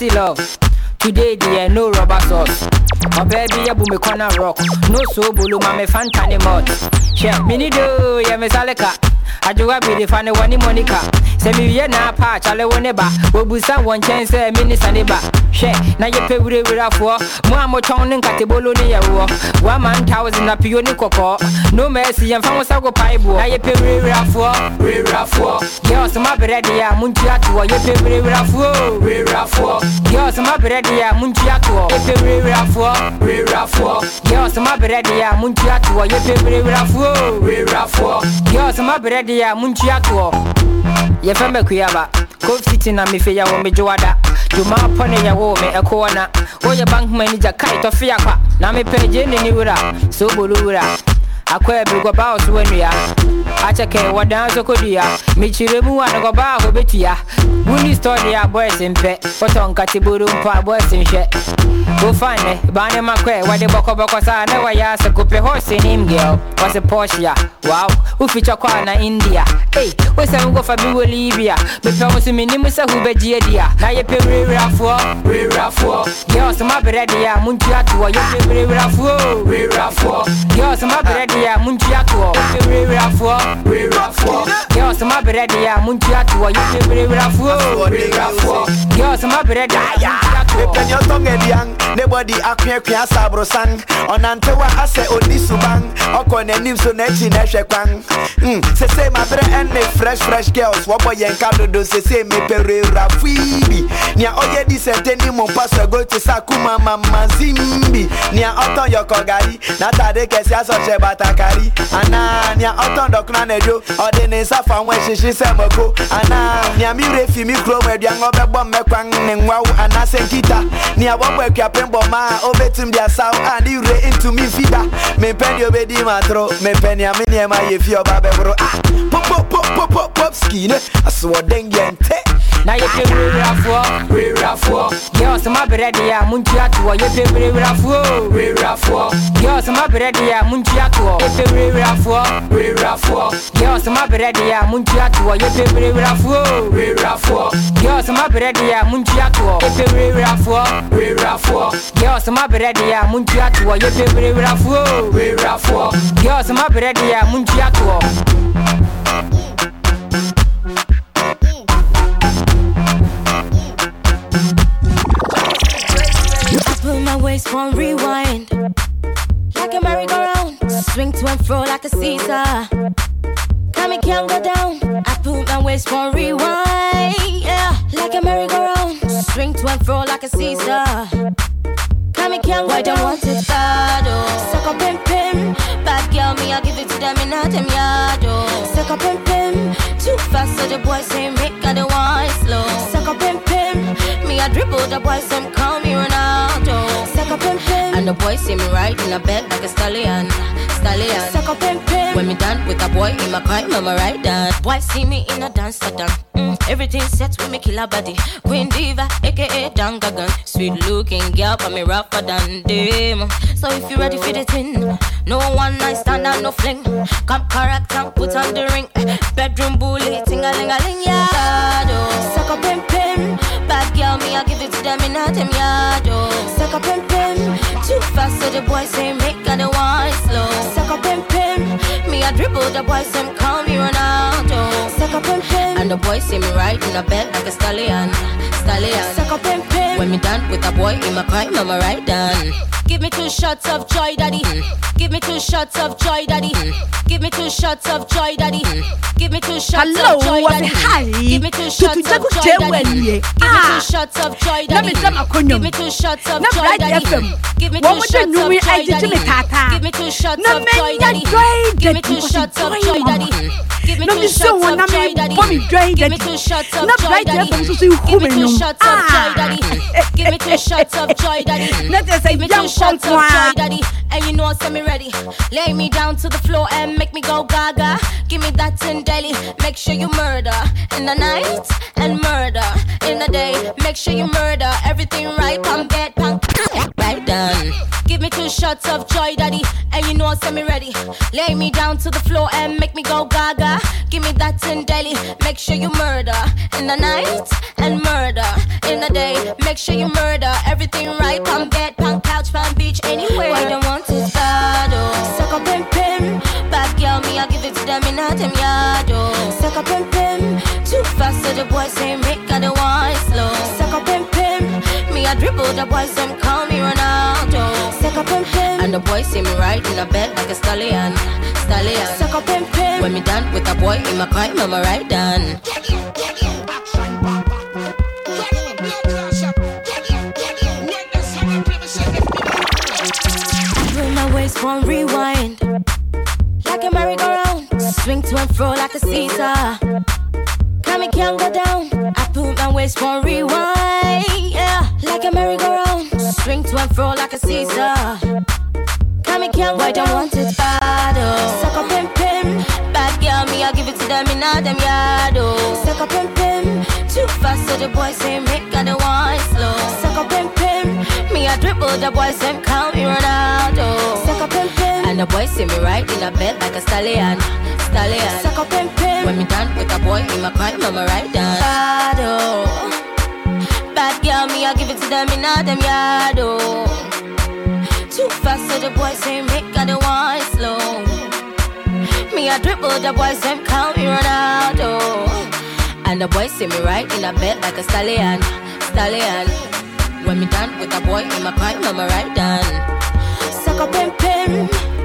fantasy love. Today dear no rubber sauce. My baby ya me corner rock. No so bulu mama fanta ni mod. Yeah, mini do ya me saleka. Be the funny one Monica. Sɛ mewie na apa akyale wo ne ba. Wɔbusa wɔ nkyɛn sɛ me ne ba. Hwɛ na yɛpɛ werɛwerafoɔ mo a motɔn ne nkatebolo ne yɛwoɔ one thousand na pio ne kɔkɔɔ no mercy yɛmfa wo sa go paeboɔ na yɛpɛ werɛwerafoɔ werɛwerafoɔ girls ma berɛ deɛ a montu atoɔ yɛpɛ werɛwerafoɔ werɛwerafoɔ girls ma berɛ deɛ a montu atoɔ yɛpɛ werɛwerafoɔ werɛwerafoɔ girls ma berɛ deɛ a montu atoɔ yɛpɛ werɛwerafoɔ werɛwerafoɔ girls ma berɛ deɛ a montu atoɔ yɛfɛ me kuyaba. Kofiti na mefe ya wɔ me dwowada dwuma pɔne yɛwoo yɛwo me ɛkoɔ na woyɛ bank manager kae tɔfe akwa na mepɛ gye ne ne wura. Sɛ wobolo wura akɔ abirigɔba wo so wanua akyɛkɛ wɔdan so kɔdua mekyerɛ mu a ne kɔba a hɔbɛtua woni store deɛ a boys mpɛ wotɔ nkateboro mpo a boys nhwɛ wofane ba ne makɔ wɔde bɔkɔbɔkɔ saa na wɔyɛ asɛ kopɛ hɔ senim girl wɔse Porsche wow. Wofikyɛ kɔ a na India. Ei wosɛ nkɔfa bi wɔ Libya. Mepɛ wo so menim sɛ wobɛgye adi a na yɛpɛ werɛwerafoɔ werɛwerafoɔ girls ma berɛ deɛ a montu atoɔ yɛpɛ werɛwerafoɔ werɛwerafoɔ girls ma berɛ deɛ a montu atoɔ yɛpɛ werɛwerafoɔ girls ma berɛ deɛ a montu atoɔ yɛpɛ werɛwerafoɔ girls ma berɛ deɛ a montu atoɔ mepɛni ɔtɔn aduan ne bɔde akoakua saborosan ɔnantewa asɛ ɔdi suban ɔkɔ n'anim so n'akyi na ɛhwɛ kwan Mm, sese maberɛ ɛne fresh fresh girls. Wɔbɔ yɛn ka dodo sese mepɛ rewura fii bi nea ɔyɛ di sɛnte ni mo mpa so ɛgo te sɛ akuma mama zimbi. Nea ɔtɔn yɔkɔ gari n'atade kɛse asɔhyɛ batakari anaa nea ɔtɔn dɔkono anadwo ɔde ne nsa fa ho ɛhyehye sɛ mako anaa nea mi werɛ fi mi kurom aduan ɔbɛbɔ mmɛkwan ne nwaw anaasɛ nkita nea wɔbɔ akuapem bɔ ma a ɔbɛtum de asaw a ne werɛ ntumi mfi da mempɛ deɛ ɔbɛdi matoro mempɛ nea me nneɛma yɛ fie ɔba bɛboro ah popopopopopop ski ne asoɔden yɛnte na yɛpɛ werɛwerafoɔ werɛwerafoɔ girls ma berɛ deɛ a montu atoɔ yɛpɛ werɛwerafoɔ werɛwerafoɔ girls ma berɛ deɛ a montu atoɔ yɛpɛ werɛwerafoɔ werɛwerafoɔ girls ma berɛ deɛ a montu atoɔ yɛpɛ werɛwerafoɔ werɛwerafoɔ girls ma berɛ deɛ a montu atoɔ yɛpɛ werɛwerafoɔ werɛwerafoɔ girls ma berɛ deɛ a montu atoɔ yɛpɛ werɛwerafoɔ werɛwerafoɔ girls ma berɛ deɛ a montu atoɔ my waist on rewind. Like a merry-go-round. Swing to and fro like a Caesar. Come and can't go down. I put my waist on rewind. Yeah. Like a merry-go-round. Swing to and fro like a Caesar. Come and can't go down. want it bad, oh. Suck up and pim. Bad girl, me, I give it to them in a them yard, oh. Suck up and pim. Too fast, so the boys say make I the wine slow. Suck up and pim. Me, I dribble the boys, some call me Ronaldo. Suck up and pim. And the boys see me riding a bed like a stallion. Stallion. Suck up and pim. When me done with a boy in my car, mama ride down. Boys see me in a dance, done. Mm, everything set with me killer body. Queen Diva, aka Danga Gun. Sweet looking girl, but me rougher than them. So if you ready for the thing, no one night stand and no fling. Come correct and put on the ring. Bedroom bully, ting a ling a ling, yeah. Suck up and pim. Bad girl, me, I give it to them in a them yard. oh. Suck up and pim. Too fast, so the boys say make a the wine slow. Suck up and pim. Me, I dribble the boys, some call me Ronaldo. Suck up and pim. And the boys see me in a bed like a stallion. Stallion. Suck up and pim. When me done with a boy in my crime, mama right down. Give me two shots of joy, daddy. Give me two shots of joy, daddy. Give me two shots of joy, daddy. Give me two shots Hello, of joy, daddy. hi? Give me two shots of joy, daddy. Give me Ah. two shots of joy, daddy. me nsɛm akonnwa Give me two shots of joy, daddy. Give me two shots of joy, daddy. Give me two shots of joy, daddy. Give me two shots of joy, daddy. Give me two shots of joy, me daddy. bɔ me dwan Give me two shots of joy, daddy. FM nso so ihu Give me two shots of joy, Ah. daddy. Give me two shots of joy, daddy. Give me two shots of joy, daddy. And you know I send me ready. Lay me down to the floor and make me go gaga. Give me that in daily. Make sure you murder in the night and murder in the day. Make sure you murder everything right. Come get punk right down. Give me two shots of joy, daddy, and you know I send me ready. Lay me down to the floor and make me go gaga. Give me that in daily. Make sure you murder in the night and murder in the day. Make sure you murder everything right. Palm bed, palm couch, palm beach, anywhere. Don't want to bad oh. Suck up and pim. Bad girl, me I give it to them in a them yard oh. Suck up and pim. Too fast so the boys say make I the one slow. Suck up and pim. Me I dribble the boys them call me Ronaldo. Up and pim. And the boys see me right in a bed like a stallion, stallion. Suck up and pim. When me done with a boy in my car, mama right done. I put my waist won't rewind. Like a merry-go-round, swing to and fro like a Caesar. Come and can't go down. I put my waist won't rewind. Yeah, like a merry-go-round, swing to and fro like a Caesar. Come and can't go down. want it bad, oh. Suck up and pim. Bad girl, me, I give it to them in all them yard, oh. Suck up and pim. Too fast, so the boys say make I the one slow. Suck up and pim. Me, I dribble, the boys them call me Ronaldo. Suck up and pim. And the boys see me right in a bed like a stallion, stallion. Suck up and pim. When me done with a boy in my car, mama right down. Bad, oh. Bad girl, me, I give it to them in all them yard, oh. Too fast, so the boys say make I the one slow. Me, I dribble, the boys them call me Ronaldo. Oh. And the boys see me right in a bed like a stallion, stallion. When me done with a boy in my car, mama right down. Suck up and pim.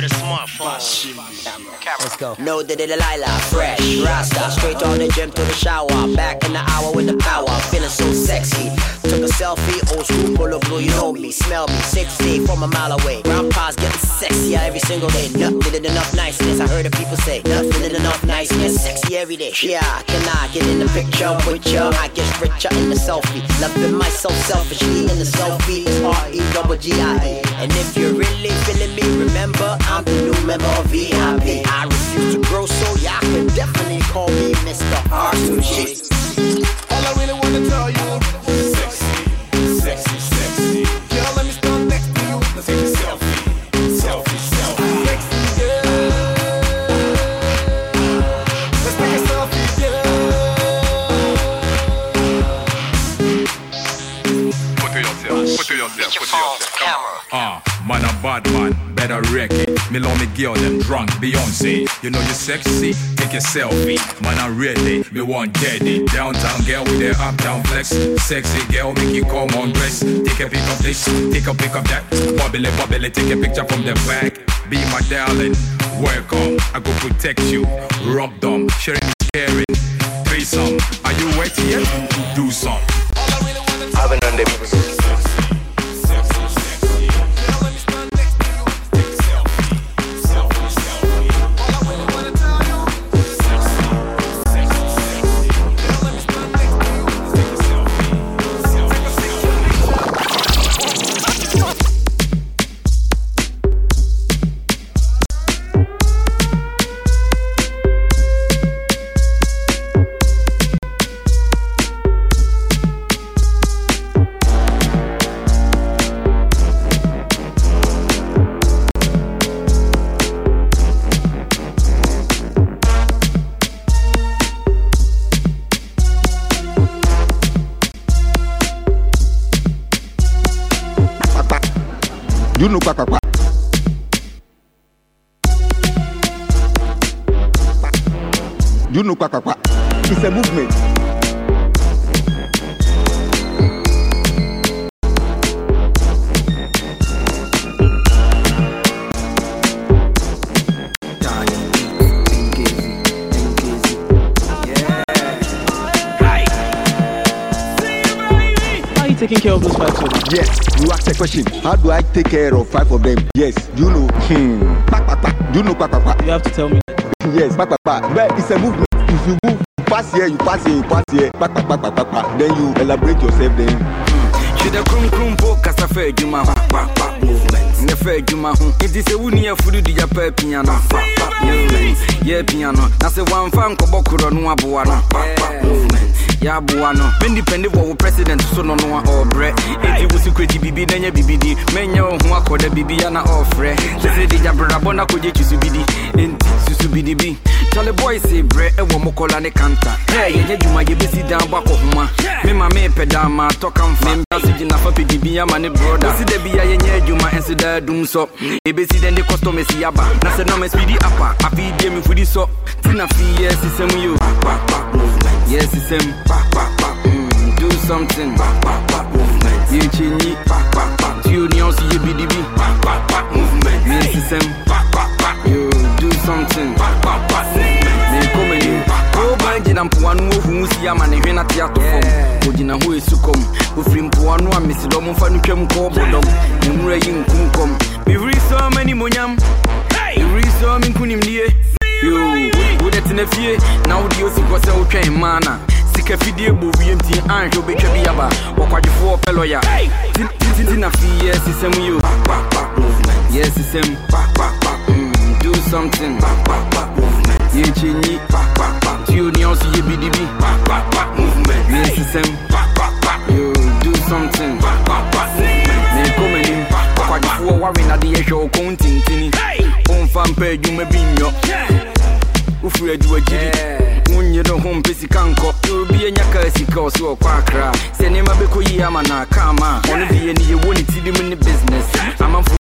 With a smartphone. Let's go. No the Delilah, fresh, Rasta, straight on the gym to the shower. Back in the hour with the power, feeling so sexy. Took a selfie, old school, pull up blue, you know me, smell me, sexy from a mile away. Grandpa's getting sexier every single day. Nothing did enough niceness. I heard the people say, nothing did enough niceness. Sexy every day. Yeah, can I get in the picture with ya? I get richer in the selfie. Loving myself selfishly in the selfie. It's R-E-double-G-I-E. And if you're really feeling me, remember, I'm the new member of VIP. I refuse to grow, so y'all can definitely call me Mr. R2G. Wreck it. Me love me girl, them drunk, Beyonce. You know you sexy, take a selfie. Man a ready, me want daddy. Downtown girl with their uptown flex. Sexy girl, make you come on dress. Take a pic of this, take a pic of that. Bubbly, bubbly, take a picture from the back. Be my darling, welcome. I go protect you, rub them, sharing is caring. Threesome, are you wet yet? Do some. I've been on the you know kpakpakpa. you know kpakpakpa. it's a movement. Taking care of those five children? Yes, you ask a question. How do I take care of five of them? Yes, you know. Hmm. Kpa, kpa, kpa. You know. You have to tell me. Yes, kpa, kpa, kpa. But it's a movement. If you move, you pass here, you pass here, you pass here. Kpa, kpa, kpa, kpa, kpa, kpa. Then you elaborate yourself. Then hwede kronkron po kasa fa adwuma ho ne fa adwuma ho nti sɛ wonni afuru de gyapa apia no yɛ apia no na sɛ woamfa nkɔbɔ korɔ no aboa no yɛaboa no mendipɛnde wɔ wo president so no no a ɔbrɛ wo sekurity bibi na nyɛ bibidi mɛnyɛ wo ho akɔda bibia na ɔfrɛ sɛ sɛ de gyabrabɔ na kɔgye so bidi enti susu bidi bi Charlie boy say brɛ ɛwɔ mo kɔla ne kanta. Hey, dwuma yɛbɛsi dan bɔ akɔhoma me ma mepɛ daa ma tɔka mfa membra so gyina fa bi ama ne broda ɔsi da bia yɛnyɛ adwuma ɛnso daa dum sɔ ɛbɛsi dɛn de customers yaba. Na sɛ nɔma spidi apa. Afei deɛ mefudi sɔ ti na fii yɛ sisɛm yo. Yɛ sisɛm Mm, do something. Yɛkyɛnyi tio nea wo so yɛ bidibi yɛ sisɛm yo do something ɔba gyina mpoa no ɔhu si ama ne hwe na te ato fam. Ɔgyina hɔ ɛsu kɔm ɔfiri mpoa no a mesi dɔ momfa no twam kɔɔ bɔdɔm ne nwura yi nkum kɔm mehuri sɛ m'animonyam mehuri sɛ me nkonimdie yo wode tena fie. Na wode osi sɛ wotwɛn mmaa na. Sika fidie bɔ wiem nti anhwɛ wobɛtwa bi aba. Wɔkwadwefoɔ pɛ lɔya. Titi na fii yɛ sisɛm yo. Yɛ sisɛm Mm, do something yɛkyɛnyi tio nea wo so yɛ bidibi yɛ sisɛm yo do something. Menkɔ m'anim ɔkwadwefoɔ ware nade yɛhwɛ wo kɔn tintini ɔmfa mpa adwuma bi nyɔ wofiri aduagyiri wonye no ho mpɛ sika nkɔ obi anya kaa sika ɔ so ɔkɔ akra sɛ nneɛma bɛkɔ yie ama no aka ama ɔno deɛ ne yɛwɔ ne tirim ne business. Amanfo